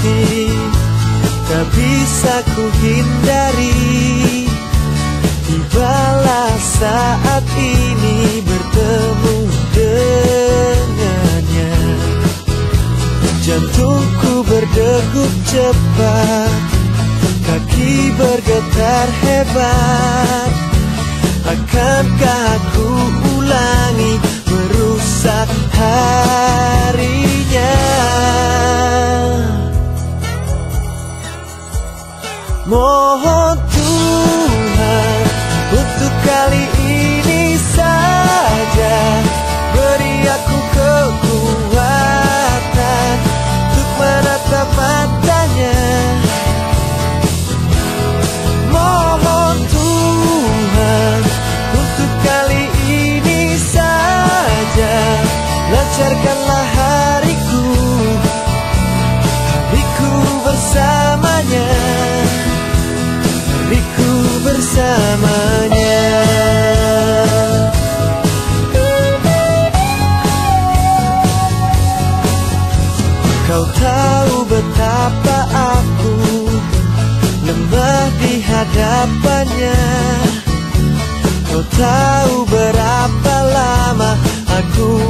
hati Tak bisa ku hindari Tibalah saat ini bertemu dengannya. Jantungku berdegup cepat Kaki bergetar hebat. Akankah aku Mohon Tuhan untuk kali ini saja Beri aku kekuatan untuk menatap matanya. Mohon Tuhan untuk kali ini saja Lancarkanlah tahu berapa lama aku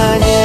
сияние.